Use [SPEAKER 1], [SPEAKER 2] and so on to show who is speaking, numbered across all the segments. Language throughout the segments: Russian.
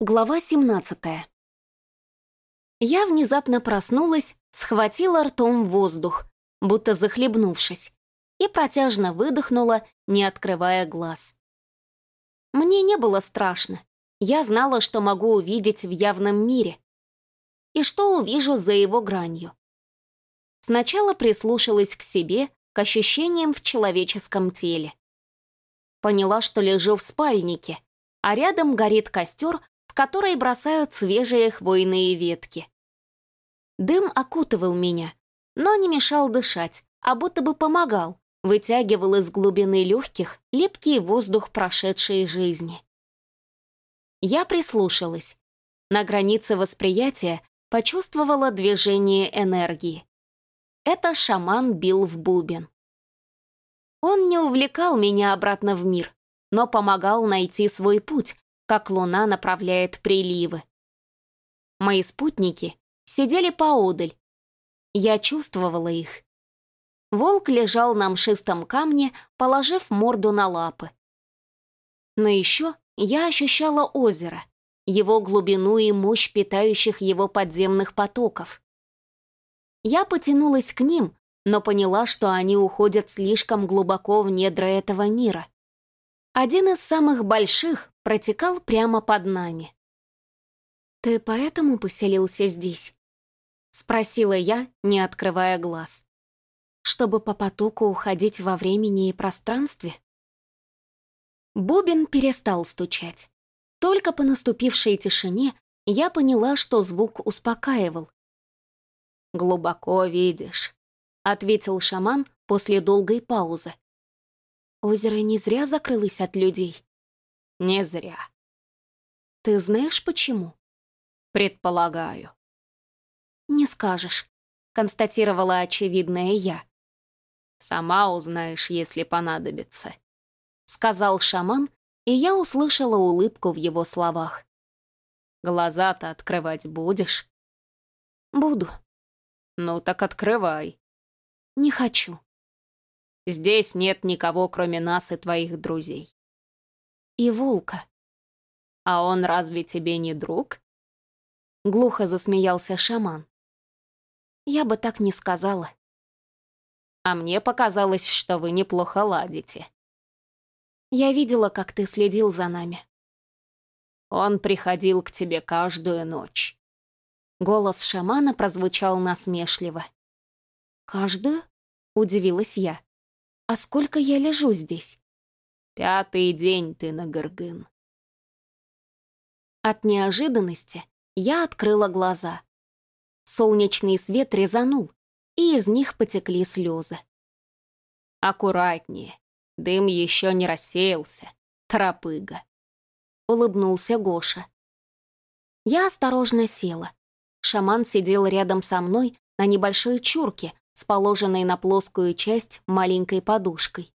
[SPEAKER 1] Глава 17 Я внезапно проснулась, схватила ртом воздух, будто захлебнувшись, и протяжно выдохнула, не открывая глаз. Мне не было страшно. Я знала, что могу увидеть в явном мире. И что увижу за его гранью. Сначала прислушалась к себе, к ощущениям в человеческом теле. Поняла, что лежу в спальнике, а рядом горит костер, которые бросают свежие хвойные ветки. Дым окутывал меня, но не мешал дышать, а будто бы помогал, вытягивал из глубины легких липкий воздух прошедшей жизни. Я прислушалась. На границе восприятия почувствовала движение энергии. Это шаман бил в бубен. Он не увлекал меня обратно в мир, но помогал найти свой путь, как луна направляет приливы. Мои спутники сидели поодаль. Я чувствовала их. Волк лежал на мшистом камне, положив морду на лапы. Но еще я ощущала озеро, его глубину и мощь питающих его подземных потоков. Я потянулась к ним, но поняла, что они уходят слишком глубоко в недра этого мира. Один из самых больших протекал прямо под нами. «Ты поэтому поселился здесь?» — спросила я, не открывая глаз. «Чтобы по потоку уходить во времени и пространстве?» Бубен перестал стучать. Только по наступившей тишине я поняла, что звук успокаивал. «Глубоко видишь», — ответил шаман после долгой паузы. Озеро не зря закрылось от людей. Не зря. Ты знаешь почему? Предполагаю. Не скажешь, констатировала очевидное я. Сама узнаешь, если понадобится. Сказал шаман, и я услышала улыбку в его словах. Глаза-то открывать будешь? Буду. Ну так открывай. Не хочу. Здесь нет никого, кроме нас и твоих друзей и волка. «А он разве тебе не друг?» Глухо засмеялся шаман. «Я бы так не сказала». «А мне показалось, что вы неплохо ладите». «Я видела, как ты следил за нами». «Он приходил к тебе каждую ночь». Голос шамана прозвучал насмешливо. «Каждую?» — удивилась я. «А сколько я лежу здесь?» Пятый день ты на Горгын. От неожиданности я открыла глаза. Солнечный свет резанул, и из них потекли слезы. «Аккуратнее, дым еще не рассеялся, тропыга», — улыбнулся Гоша. Я осторожно села. Шаман сидел рядом со мной на небольшой чурке с положенной на плоскую часть маленькой подушкой.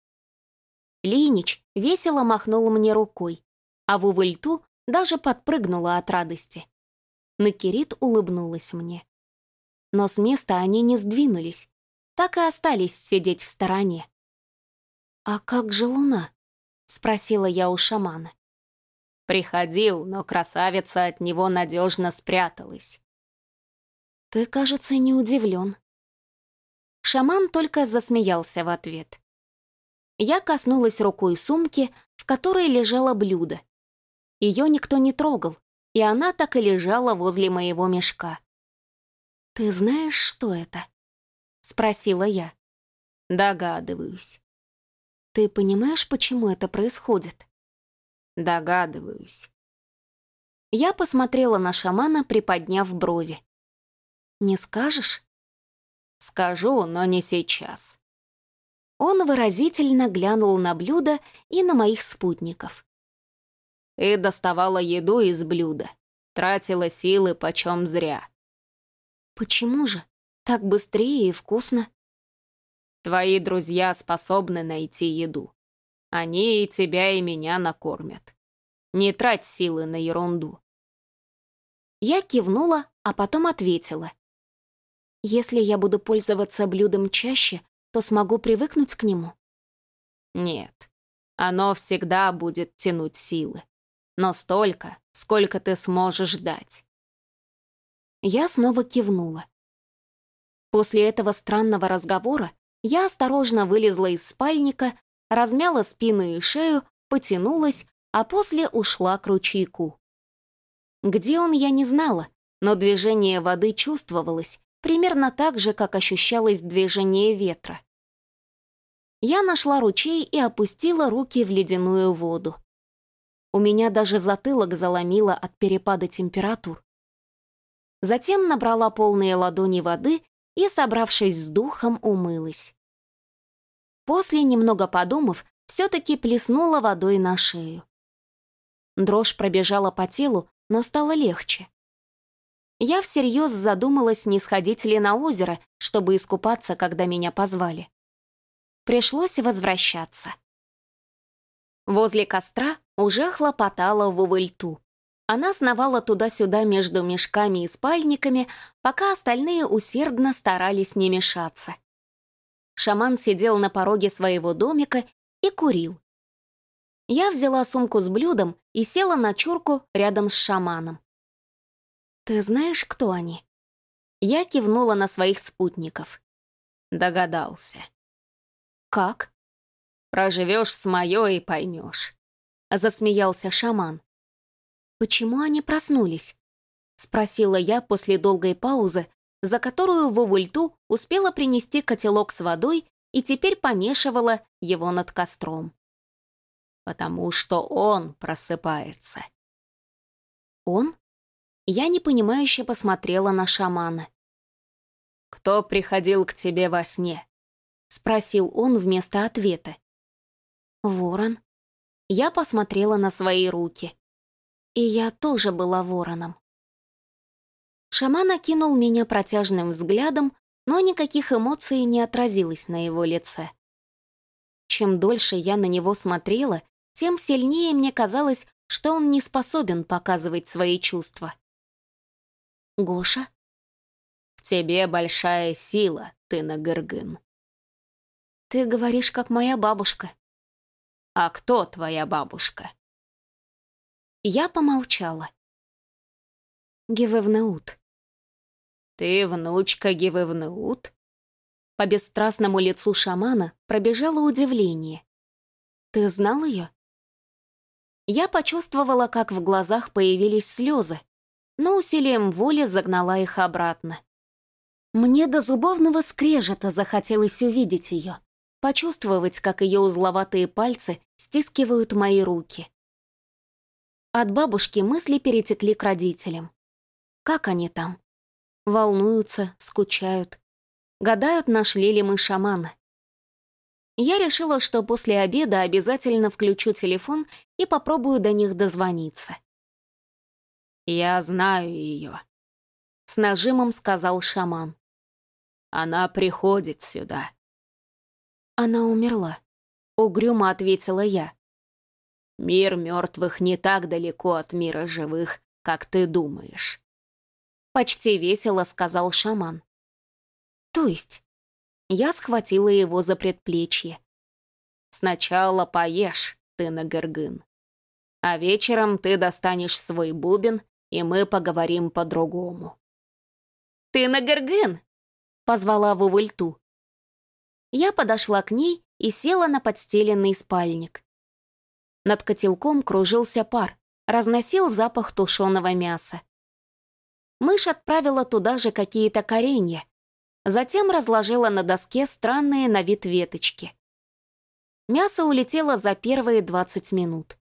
[SPEAKER 1] Линич весело махнул мне рукой, а в Вувельту даже подпрыгнула от радости. Накирит улыбнулась мне. Но с места они не сдвинулись, так и остались сидеть в стороне. «А как же луна?» — спросила я у шамана. Приходил, но красавица от него надежно спряталась. «Ты, кажется, не удивлен». Шаман только засмеялся в ответ. Я коснулась рукой сумки, в которой лежало блюдо. Ее никто не трогал, и она так и лежала возле моего мешка. «Ты знаешь, что это?» — спросила я. «Догадываюсь». «Ты понимаешь, почему это происходит?» «Догадываюсь». Я посмотрела на шамана, приподняв брови. «Не скажешь?» «Скажу, но не сейчас». Он выразительно глянул на блюдо и на моих спутников. И доставала еду из блюда. Тратила силы почем зря. Почему же? Так быстрее и вкусно. Твои друзья способны найти еду. Они и тебя, и меня накормят. Не трать силы на ерунду. Я кивнула, а потом ответила. Если я буду пользоваться блюдом чаще, то смогу привыкнуть к нему? Нет, оно всегда будет тянуть силы. но столько, сколько ты сможешь дать». Я снова кивнула. После этого странного разговора я осторожно вылезла из спальника, размяла спину и шею, потянулась, а после ушла к ручейку. Где он, я не знала, но движение воды чувствовалось, примерно так же, как ощущалось движение ветра. Я нашла ручей и опустила руки в ледяную воду. У меня даже затылок заломило от перепада температур. Затем набрала полные ладони воды и, собравшись с духом, умылась. После, немного подумав, все-таки плеснула водой на шею. Дрожь пробежала по телу, но стало легче. Я всерьез задумалась, не сходить ли на озеро, чтобы искупаться, когда меня позвали. Пришлось возвращаться. Возле костра уже хлопотала Вувыльту. Она сновала туда-сюда между мешками и спальниками, пока остальные усердно старались не мешаться. Шаман сидел на пороге своего домика и курил. Я взяла сумку с блюдом и села на чурку рядом с шаманом. «Ты знаешь, кто они?» Я кивнула на своих спутников. Догадался. «Как?» «Проживешь с моё и поймешь», — засмеялся шаман. «Почему они проснулись?» — спросила я после долгой паузы, за которую Вовульту успела принести котелок с водой и теперь помешивала его над костром. «Потому что он просыпается». «Он?» Я непонимающе посмотрела на шамана. «Кто приходил к тебе во сне?» — спросил он вместо ответа. «Ворон». Я посмотрела на свои руки. И я тоже была вороном. Шаман окинул меня протяжным взглядом, но никаких эмоций не отразилось на его лице. Чем дольше я на него смотрела, тем сильнее мне казалось, что он не способен показывать свои чувства. Гоша? В тебе большая сила, ты на Гыргын. Ты говоришь, как моя бабушка. А кто твоя бабушка? Я помолчала. Гивевнеут. Ты внучка Гивевнеут? По бесстрастному лицу шамана пробежало удивление. Ты знал ее? Я почувствовала, как в глазах появились слезы, но усилием воли загнала их обратно. Мне до зубовного скрежета захотелось увидеть ее, почувствовать, как ее узловатые пальцы стискивают мои руки. От бабушки мысли перетекли к родителям. Как они там? Волнуются, скучают. Гадают, нашли ли мы шамана. Я решила, что после обеда обязательно включу телефон и попробую до них дозвониться. «Я знаю ее», — с нажимом сказал шаман. «Она приходит сюда». «Она умерла», — угрюмо ответила я. «Мир мертвых не так далеко от мира живых, как ты думаешь», — почти весело сказал шаман. «То есть?» Я схватила его за предплечье. «Сначала поешь, ты на Гыргын, а вечером ты достанешь свой бубен и мы поговорим по-другому». «Ты на Гыргын!» — позвала Вувульту. Я подошла к ней и села на подстеленный спальник. Над котелком кружился пар, разносил запах тушеного мяса. Мышь отправила туда же какие-то коренья, затем разложила на доске странные на вид веточки. Мясо улетело за первые 20 минут.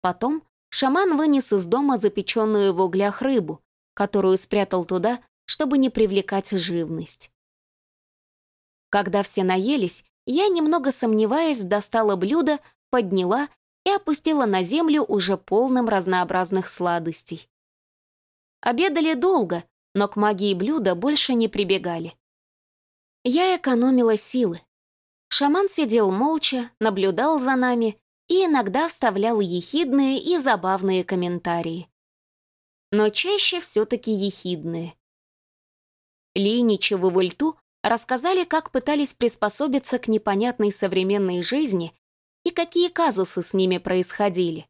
[SPEAKER 1] Потом Шаман вынес из дома запеченную в углях рыбу, которую спрятал туда, чтобы не привлекать живность. Когда все наелись, я, немного сомневаясь, достала блюдо, подняла и опустила на землю уже полным разнообразных сладостей. Обедали долго, но к магии блюда больше не прибегали. Я экономила силы. Шаман сидел молча, наблюдал за нами и иногда вставлял ехидные и забавные комментарии. Но чаще все-таки ехидные. Линич и Вульту рассказали, как пытались приспособиться к непонятной современной жизни и какие казусы с ними происходили.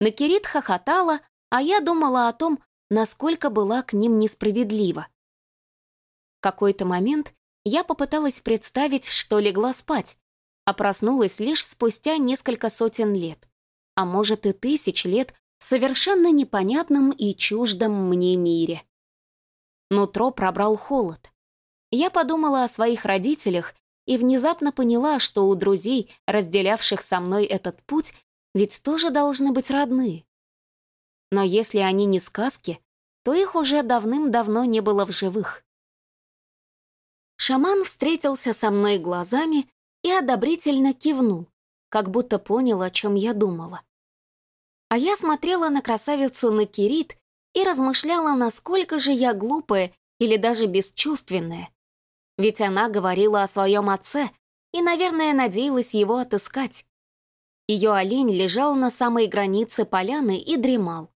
[SPEAKER 1] Накирит хохотала, а я думала о том, насколько была к ним несправедлива. В какой-то момент я попыталась представить, что легла спать, а проснулась лишь спустя несколько сотен лет, а может и тысяч лет в совершенно непонятном и чуждом мне мире. Нутро пробрал холод. Я подумала о своих родителях и внезапно поняла, что у друзей, разделявших со мной этот путь, ведь тоже должны быть родные. Но если они не сказки, то их уже давным-давно не было в живых. Шаман встретился со мной глазами и одобрительно кивнул, как будто понял, о чем я думала. А я смотрела на красавицу Накирит и размышляла, насколько же я глупая или даже бесчувственная. Ведь она говорила о своем отце и, наверное, надеялась его отыскать. Ее олень лежал на самой границе поляны и дремал.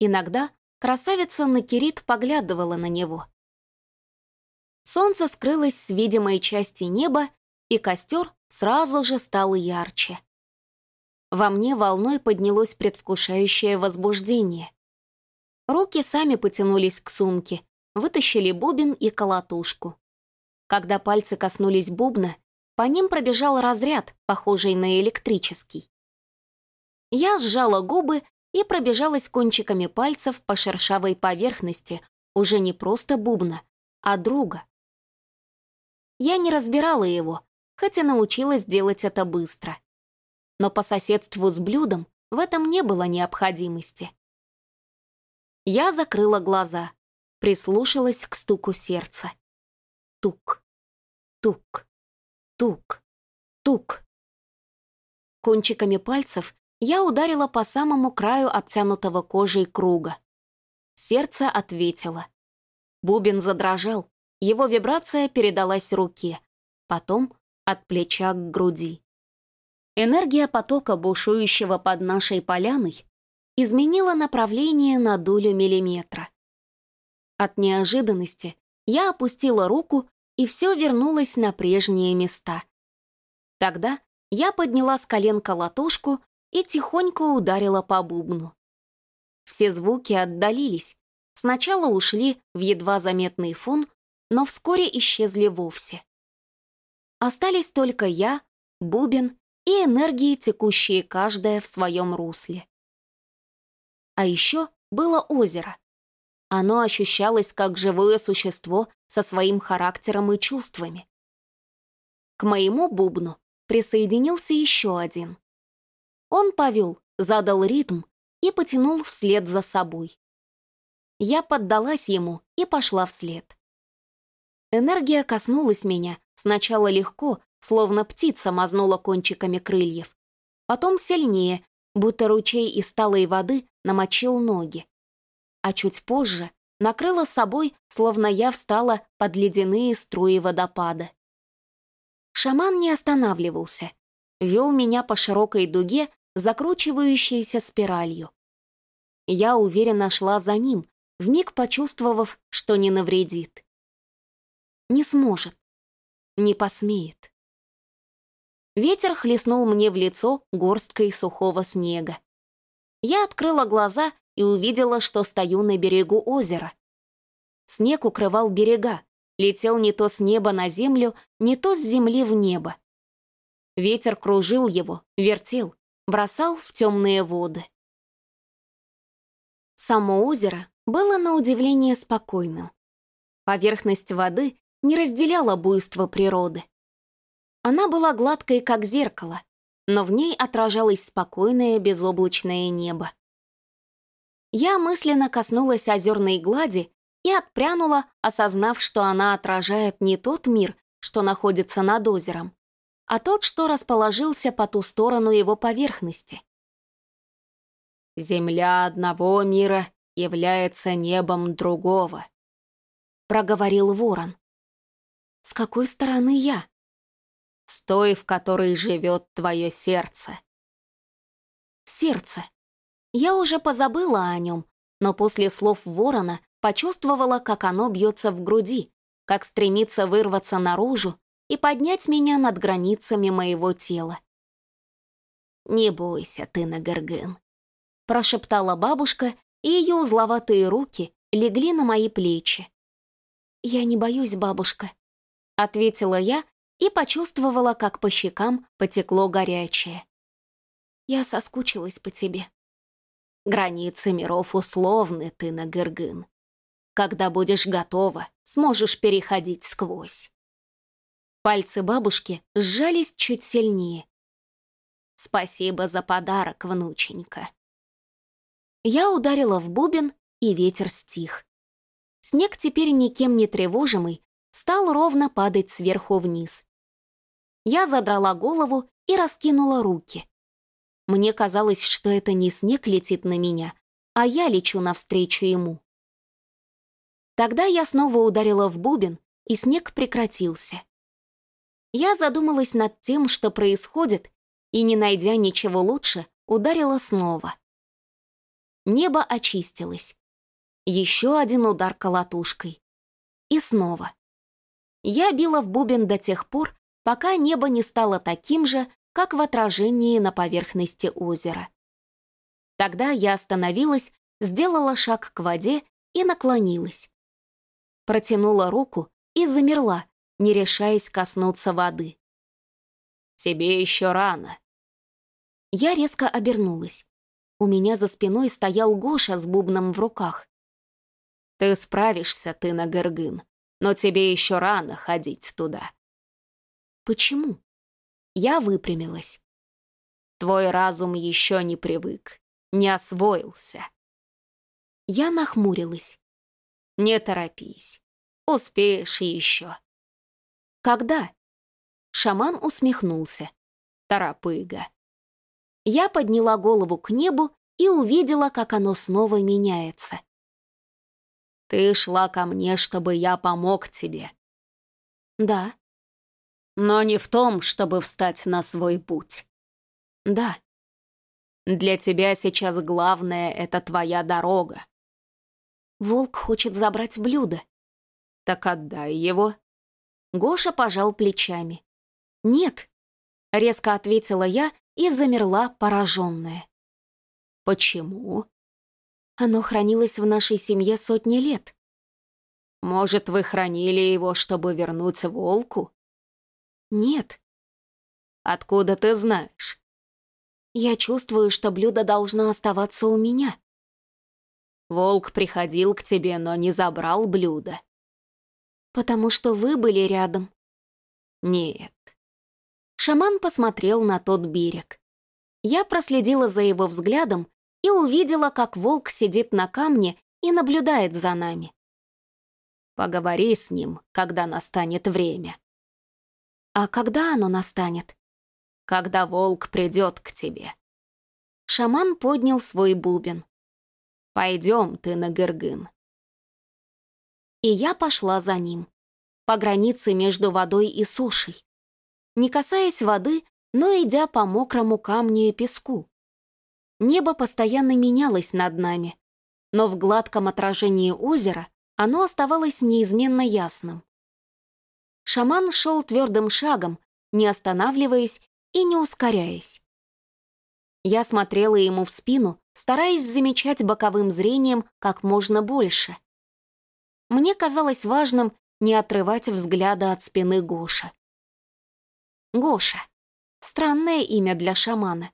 [SPEAKER 1] Иногда красавица Накирит поглядывала на него. Солнце скрылось с видимой части неба, и костер сразу же стал ярче. Во мне волной поднялось предвкушающее возбуждение. Руки сами потянулись к сумке, вытащили бубен и колотушку. Когда пальцы коснулись бубна, по ним пробежал разряд, похожий на электрический. Я сжала губы и пробежалась кончиками пальцев по шершавой поверхности, уже не просто бубна, а друга. Я не разбирала его, хотя научилась делать это быстро. Но по соседству с блюдом в этом не было необходимости. Я закрыла глаза, прислушалась к стуку сердца. Тук, тук, тук, тук. Кончиками пальцев я ударила по самому краю обтянутого кожей круга. Сердце ответило. Бубен задрожал, его вибрация передалась руке, потом от плеча к груди. Энергия потока, бушующего под нашей поляной, изменила направление на долю миллиметра. От неожиданности я опустила руку, и все вернулось на прежние места. Тогда я подняла с колен колотушку и тихонько ударила по бубну. Все звуки отдалились, сначала ушли в едва заметный фон, но вскоре исчезли вовсе. Остались только я, бубен и энергии, текущие каждая в своем русле. А еще было озеро. Оно ощущалось как живое существо со своим характером и чувствами. К моему бубну присоединился еще один. Он повел, задал ритм и потянул вслед за собой. Я поддалась ему и пошла вслед. Энергия коснулась меня, сначала легко, словно птица мазнула кончиками крыльев, потом сильнее, будто ручей из сталой воды намочил ноги. А чуть позже накрыла собой, словно я встала под ледяные струи водопада. Шаман не останавливался, вел меня по широкой дуге закручивающейся спиралью. Я уверенно шла за ним, вмиг почувствовав, что не навредит. Не сможет, не посмеет. Ветер хлестнул мне в лицо горсткой сухого снега. Я открыла глаза и увидела, что стою на берегу озера. Снег укрывал берега, летел не то с неба на землю, не то с земли в небо. Ветер кружил его, вертел, бросал в темные воды. Само озеро было на удивление спокойным. Поверхность воды не разделяла буйство природы. Она была гладкой, как зеркало, но в ней отражалось спокойное безоблачное небо. Я мысленно коснулась озерной глади и отпрянула, осознав, что она отражает не тот мир, что находится над озером, а тот, что расположился по ту сторону его поверхности. «Земля одного мира является небом другого», — проговорил ворон. «С какой стороны я?» «С той, в которой живет твое сердце». «Сердце. Я уже позабыла о нем, но после слов ворона почувствовала, как оно бьется в груди, как стремится вырваться наружу и поднять меня над границами моего тела. «Не бойся ты, Нагорген, прошептала бабушка, и ее узловатые руки легли на мои плечи. «Я не боюсь, бабушка», — ответила я и почувствовала, как по щекам потекло горячее. «Я соскучилась по тебе». «Границы миров условны, ты на Гыргын. Когда будешь готова, сможешь переходить сквозь». Пальцы бабушки сжались чуть сильнее. «Спасибо за подарок, внученька». Я ударила в бубен, и ветер стих. Снег теперь никем не тревожимый стал ровно падать сверху вниз. Я задрала голову и раскинула руки. Мне казалось, что это не снег летит на меня, а я лечу навстречу ему. Тогда я снова ударила в бубен, и снег прекратился. Я задумалась над тем, что происходит, и, не найдя ничего лучше, ударила снова. Небо очистилось. Еще один удар колотушкой. И снова. Я била в бубен до тех пор, пока небо не стало таким же, как в отражении на поверхности озера. Тогда я остановилась, сделала шаг к воде и наклонилась. Протянула руку и замерла, не решаясь коснуться воды. «Тебе еще рано». Я резко обернулась. У меня за спиной стоял Гоша с бубном в руках. Ты справишься, ты на Гыргын, но тебе еще рано ходить туда. Почему? Я выпрямилась. Твой разум еще не привык, не освоился. Я нахмурилась. Не торопись, успеешь еще. Когда? Шаман усмехнулся. Торопыга. Я подняла голову к небу и увидела, как оно снова меняется. Ты шла ко мне, чтобы я помог тебе. Да. Но не в том, чтобы встать на свой путь. Да. Для тебя сейчас главное — это твоя дорога. Волк хочет забрать блюдо. Так отдай его. Гоша пожал плечами. Нет, резко ответила я и замерла, пораженная. Почему? Оно хранилось в нашей семье сотни лет. Может, вы хранили его, чтобы вернуть волку? Нет. Откуда ты знаешь? Я чувствую, что блюдо должно оставаться у меня. Волк приходил к тебе, но не забрал блюдо. Потому что вы были рядом. Нет. Шаман посмотрел на тот берег. Я проследила за его взглядом и увидела, как волк сидит на камне и наблюдает за нами. Поговори с ним, когда настанет время. А когда оно настанет? Когда волк придет к тебе. Шаман поднял свой бубен. Пойдем ты на Гыргын. И я пошла за ним, по границе между водой и сушей, не касаясь воды, но идя по мокрому камню и песку. Небо постоянно менялось над нами, но в гладком отражении озера оно оставалось неизменно ясным. Шаман шел твердым шагом, не останавливаясь и не ускоряясь. Я смотрела ему в спину, стараясь замечать боковым зрением как можно больше. Мне казалось важным не отрывать взгляда от спины Гоша. Гоша. Странное имя для шамана.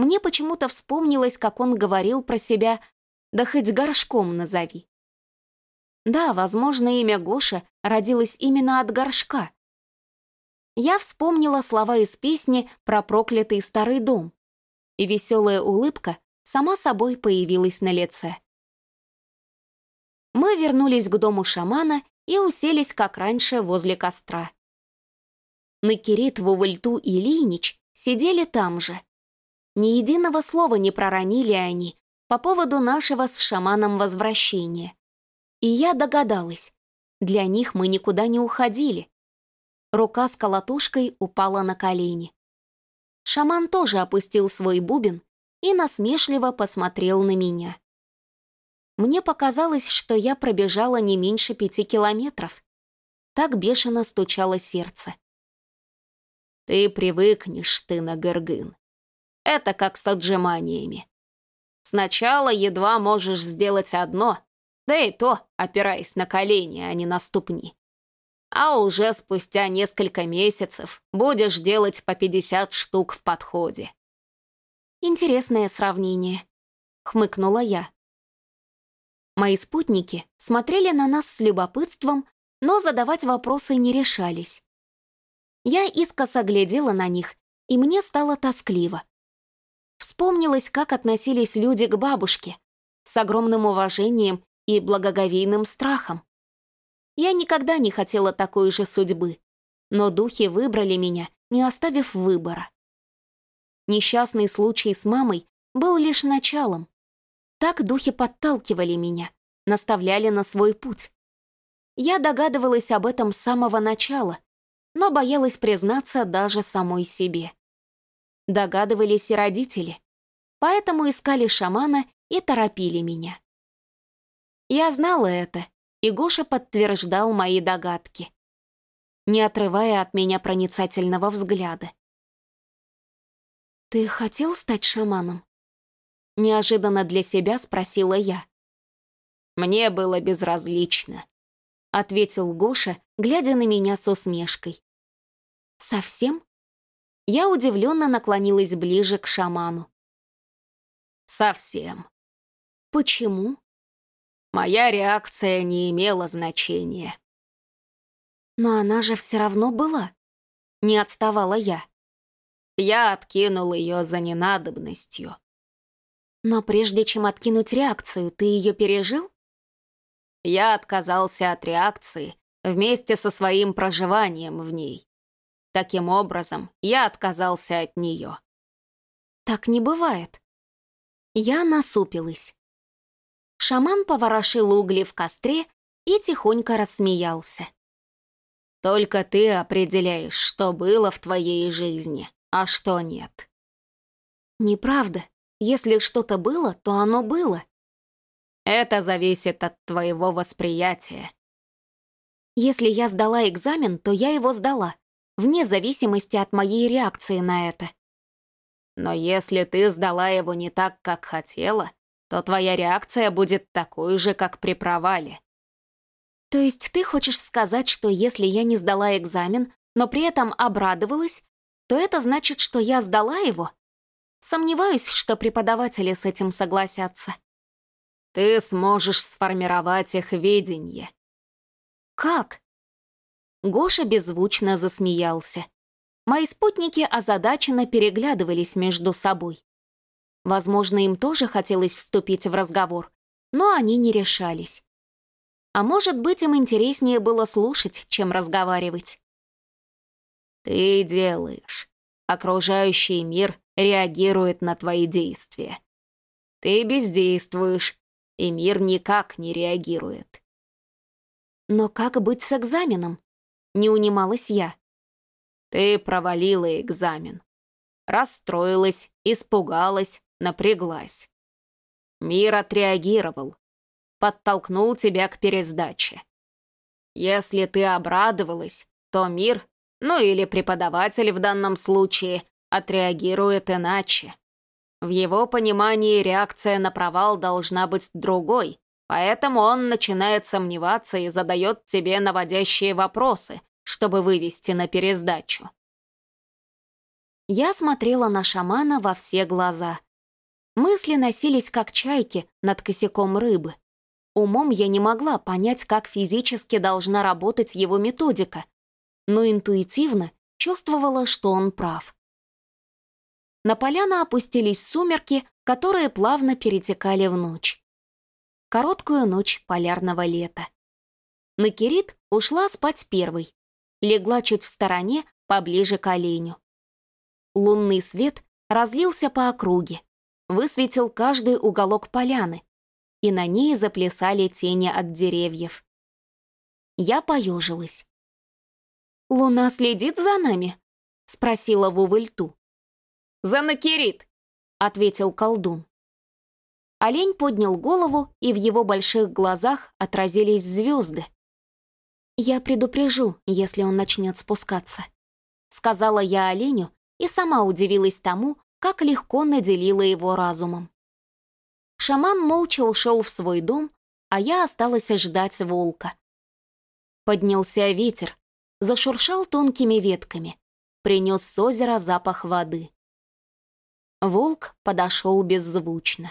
[SPEAKER 1] Мне почему-то вспомнилось, как он говорил про себя «да хоть горшком назови». Да, возможно, имя Гоша родилось именно от горшка. Я вспомнила слова из песни про проклятый старый дом, и веселая улыбка сама собой появилась на лице. Мы вернулись к дому шамана и уселись, как раньше, возле костра. Накирит, Вувальту и Линич сидели там же, ни единого слова не проронили они по поводу нашего с шаманом возвращения. И я догадалась, для них мы никуда не уходили. Рука с колотушкой упала на колени. Шаман тоже опустил свой бубен и насмешливо посмотрел на меня. Мне показалось, что я пробежала не меньше пяти километров. Так бешено стучало сердце. «Ты привыкнешь, ты на Гыргын», это как с отжиманиями. Сначала едва можешь сделать одно, да и то опираясь на колени, а не на ступни. А уже спустя несколько месяцев будешь делать по 50 штук в подходе. Интересное сравнение, хмыкнула я. Мои спутники смотрели на нас с любопытством, но задавать вопросы не решались. Я искоса глядела на них, и мне стало тоскливо. Вспомнилось, как относились люди к бабушке, с огромным уважением и благоговейным страхом. Я никогда не хотела такой же судьбы, но духи выбрали меня, не оставив выбора. Несчастный случай с мамой был лишь началом. Так духи подталкивали меня, наставляли на свой путь. Я догадывалась об этом с самого начала, но боялась признаться даже самой себе. Догадывались и родители, поэтому искали шамана и торопили меня. Я знала это, и Гоша подтверждал мои догадки, не отрывая от меня проницательного взгляда. «Ты хотел стать шаманом?» Неожиданно для себя спросила я. «Мне было безразлично», — ответил Гоша, глядя на меня с усмешкой. «Совсем?» Я удивленно наклонилась ближе к шаману. «Совсем». «Почему?» Моя реакция не имела значения. «Но она же все равно была», — не отставала я. Я откинул ее за ненадобностью. «Но прежде чем откинуть реакцию, ты ее пережил?» Я отказался от реакции вместе со своим проживанием в ней. Таким образом, я отказался от нее. Так не бывает. Я насупилась. Шаман поворошил угли в костре и тихонько рассмеялся. «Только ты определяешь, что было в твоей жизни, а что нет». «Неправда. Если что-то было, то оно было». «Это зависит от твоего восприятия». «Если я сдала экзамен, то я его сдала вне зависимости от моей реакции на это. Но если ты сдала его не так, как хотела, то твоя реакция будет такой же, как при провале. То есть ты хочешь сказать, что если я не сдала экзамен, но при этом обрадовалась, то это значит, что я сдала его? Сомневаюсь, что преподаватели с этим согласятся. Ты сможешь сформировать их видение. Как? Гоша беззвучно засмеялся. Мои спутники озадаченно переглядывались между собой. Возможно, им тоже хотелось вступить в разговор, но они не решались. А может быть, им интереснее было слушать, чем разговаривать. «Ты делаешь. Окружающий мир реагирует на твои действия. Ты бездействуешь, и мир никак не реагирует». «Но как быть с экзаменом?» Не унималась я. Ты провалила экзамен. Расстроилась, испугалась, напряглась. Мир отреагировал. Подтолкнул тебя к пересдаче. Если ты обрадовалась, то мир, ну или преподаватель в данном случае, отреагирует иначе. В его понимании реакция на провал должна быть другой, Поэтому он начинает сомневаться и задает тебе наводящие вопросы, чтобы вывести на пересдачу. Я смотрела на шамана во все глаза. Мысли носились как чайки над косяком рыбы. Умом я не могла понять, как физически должна работать его методика, но интуитивно чувствовала, что он прав. На поляну опустились сумерки, которые плавно перетекали в ночь короткую ночь полярного лета. Накирит ушла спать первой, легла чуть в стороне, поближе к оленю. Лунный свет разлился по округе, высветил каждый уголок поляны, и на ней заплясали тени от деревьев. Я поежилась. «Луна следит за нами?» — спросила Вувыльту. «За Накирит!» — ответил колдун. Олень поднял голову, и в его больших глазах отразились звезды. «Я предупрежу, если он начнет спускаться», — сказала я оленю и сама удивилась тому, как легко наделила его разумом. Шаман молча ушел в свой дом, а я осталась ждать волка. Поднялся ветер, зашуршал тонкими ветками, принес с озера запах воды. Волк подошел беззвучно.